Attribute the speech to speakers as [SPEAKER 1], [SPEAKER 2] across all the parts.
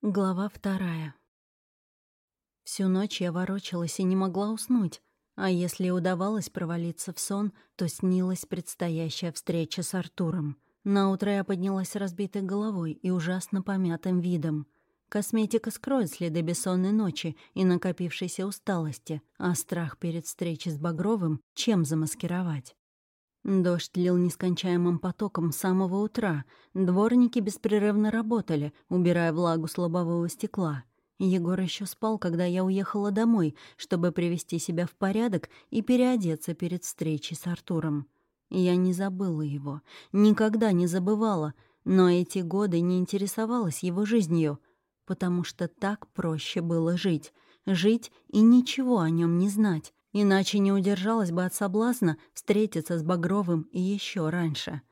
[SPEAKER 1] Глава вторая. Всю ночь я ворочалась и не могла уснуть, а если удавалось провалиться в сон, то снилась предстоящая встреча с Артуром. Наутро я поднялась разбитой головой и ужасно помятым видом. Косметика скроет следы бессонной ночи и накопившейся усталости, а страх перед встречей с Багровым чем замаскировать? Дождь лил нескончаемым потоком с самого утра. Дворники беспрерывно работали, убирая влагу с лобового стекла. Егор еще спал, когда я уехала домой, чтобы привести себя в порядок и переодеться перед встречей с Артуром. Я не забыла его, никогда не забывала, но эти годы не интересовалась его жизнью, потому что так проще было жить, жить и ничего о нем не знать, Иначе не удержалась бы от соблазна встретиться с Багровым и еще раньше.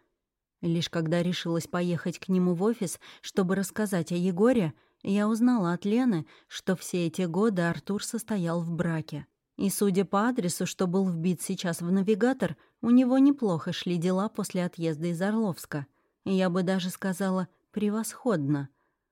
[SPEAKER 1] Лишь когда решилась поехать к нему в офис, чтобы рассказать о Егоре, я узнала от Лены, что все эти годы Артур состоял в браке. И, судя по адресу, что был вбит сейчас в навигатор, у него неплохо шли дела после отъезда из Орловска. Я бы даже сказала «превосходно».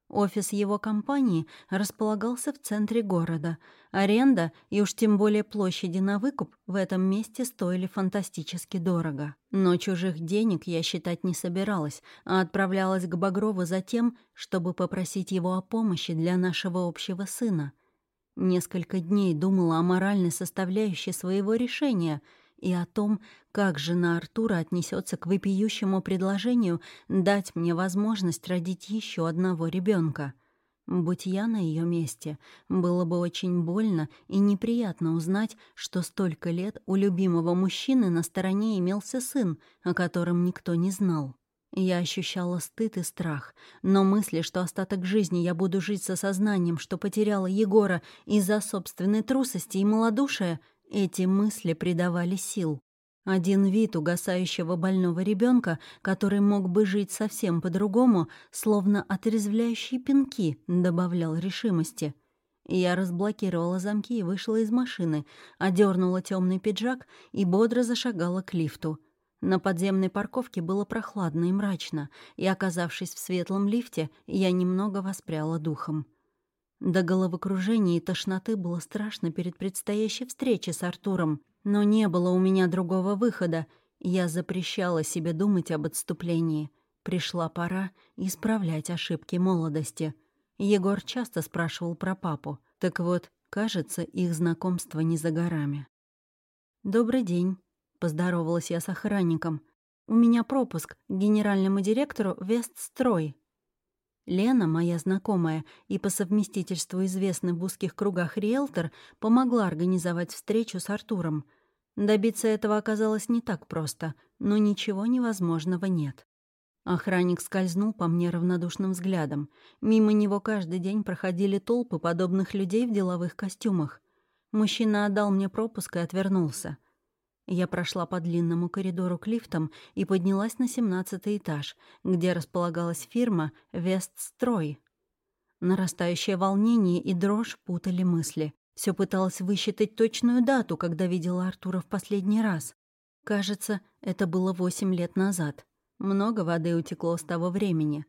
[SPEAKER 1] Офис его компании располагался в центре города. Аренда и уж тем более площади на выкуп в этом месте стоили фантастически дорого. Но чужих денег я считать не собиралась, а отправлялась к Багрову за тем, чтобы попросить его о помощи для нашего общего сына. Несколько дней думала о моральной составляющей своего решения — и о том, как жена Артура отнесется к вопиющему предложению дать мне возможность родить еще одного ребенка. Будь я на ее месте, было бы очень больно и неприятно узнать, что столько лет у любимого мужчины на стороне имелся сын, о котором никто не знал. Я ощущала стыд и страх, но мысли, что остаток жизни я буду жить со сознанием, что потеряла Егора из-за собственной трусости и малодушия — эти мысли придавали сил. Один вид угасающего больного ребенка, который мог бы жить совсем по-другому, словно отрезвляющие пинки, добавлял решимости. Я разблокировала замки и вышла из машины, одернула темный пиджак и бодро зашагала к лифту. На подземной парковке было прохладно и мрачно, и, оказавшись в светлом лифте, я немного воспряла духом. До головокружения и тошноты было страшно перед предстоящей встречей с Артуром, но не было у меня другого выхода. Я запрещала себе думать об отступлении. Пришла пора исправлять ошибки молодости. Егор часто спрашивал про папу. Так вот, кажется, их знакомство не за горами. «Добрый день», — поздоровалась я с охранником. «У меня пропуск к генеральному директору Вестстрой». Лена, моя знакомая и по совместительству известный в узких кругах риэлтор, помогла организовать встречу с Артуром. Добиться этого оказалось не так просто, но ничего невозможного нет. Охранник скользнул по мне равнодушным взглядом. Мимо него каждый день проходили толпы подобных людей в деловых костюмах. Мужчина отдал мне пропуск и отвернулся. Я прошла по длинному коридору к лифтам и поднялась на семнадцатый этаж, где располагалась фирма «Вестстрой». Нарастающее волнение и дрожь путали мысли. Все пыталась высчитать точную дату, когда видела Артура в последний раз. Кажется, это было восемь лет назад. Много воды утекло с того времени.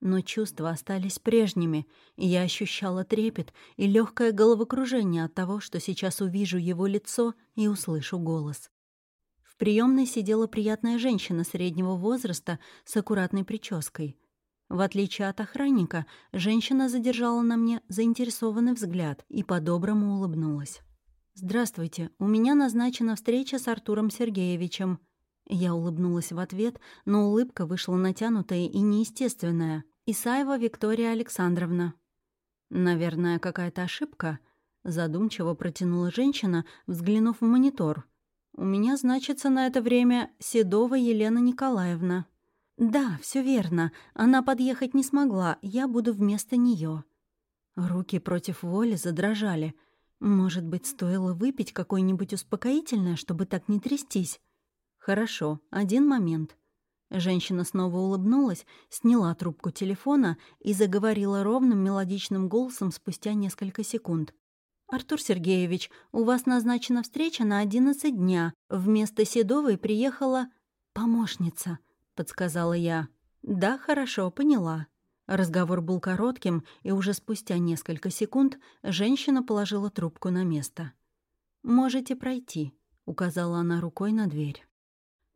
[SPEAKER 1] Но чувства остались прежними, и я ощущала трепет и легкое головокружение от того, что сейчас увижу его лицо и услышу голос приемной сидела приятная женщина среднего возраста с аккуратной прической. В отличие от охранника, женщина задержала на мне заинтересованный взгляд и по-доброму улыбнулась. «Здравствуйте, у меня назначена встреча с Артуром Сергеевичем». Я улыбнулась в ответ, но улыбка вышла натянутая и неестественная. «Исаева Виктория Александровна». «Наверное, какая-то ошибка», — задумчиво протянула женщина, взглянув в монитор. У меня значится на это время Седова Елена Николаевна. Да, все верно. Она подъехать не смогла, я буду вместо нее. Руки против воли задрожали. Может быть, стоило выпить какое-нибудь успокоительное, чтобы так не трястись? Хорошо, один момент. Женщина снова улыбнулась, сняла трубку телефона и заговорила ровным мелодичным голосом спустя несколько секунд. «Артур Сергеевич, у вас назначена встреча на одиннадцать дня. Вместо Седовой приехала помощница», — подсказала я. «Да, хорошо, поняла». Разговор был коротким, и уже спустя несколько секунд женщина положила трубку на место. «Можете пройти», — указала она рукой на дверь.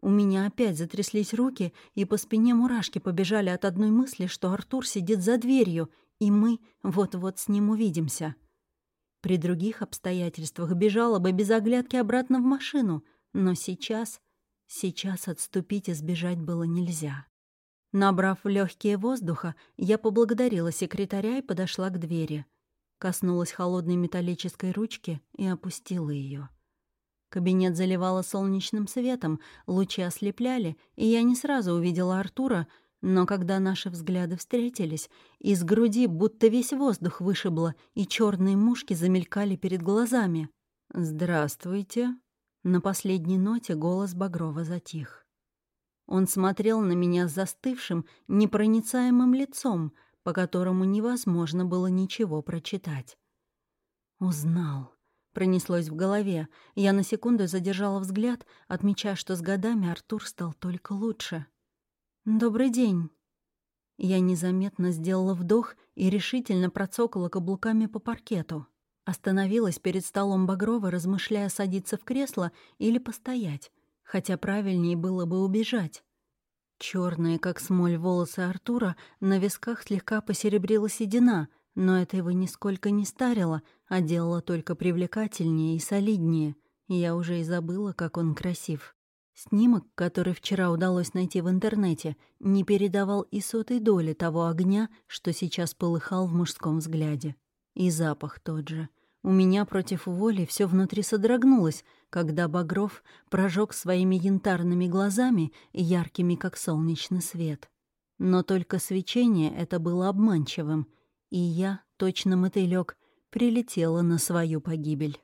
[SPEAKER 1] У меня опять затряслись руки, и по спине мурашки побежали от одной мысли, что Артур сидит за дверью, и мы вот-вот с ним увидимся. При других обстоятельствах бежала бы без оглядки обратно в машину, но сейчас... Сейчас отступить и сбежать было нельзя. Набрав легкие воздуха, я поблагодарила секретаря и подошла к двери. Коснулась холодной металлической ручки и опустила ее. Кабинет заливало солнечным светом, лучи ослепляли, и я не сразу увидела Артура, но когда наши взгляды встретились, из груди будто весь воздух вышибло, и черные мушки замелькали перед глазами. «Здравствуйте». На последней ноте голос Багрова затих. Он смотрел на меня с застывшим, непроницаемым лицом, по которому невозможно было ничего прочитать. «Узнал», — пронеслось в голове. Я на секунду задержала взгляд, отмечая, что с годами Артур стал только лучше. «Добрый день». Я незаметно сделала вдох и решительно процокала каблуками по паркету. Остановилась перед столом Багрова, размышляя, садиться в кресло или постоять хотя правильнее было бы убежать. Черные, как смоль, волосы Артура, на висках слегка посеребрила седина, но это его нисколько не старило, а делало только привлекательнее и солиднее. Я уже и забыла, как он красив. Снимок, который вчера удалось найти в интернете, не передавал и сотой доли того огня, что сейчас полыхал в мужском взгляде. И запах тот же — у меня против воли все внутри содрогнулось, когда Багров прожег своими янтарными глазами, яркими, как солнечный свет. Но только свечение это было обманчивым, и я, точно мотылёк, прилетела на свою погибель.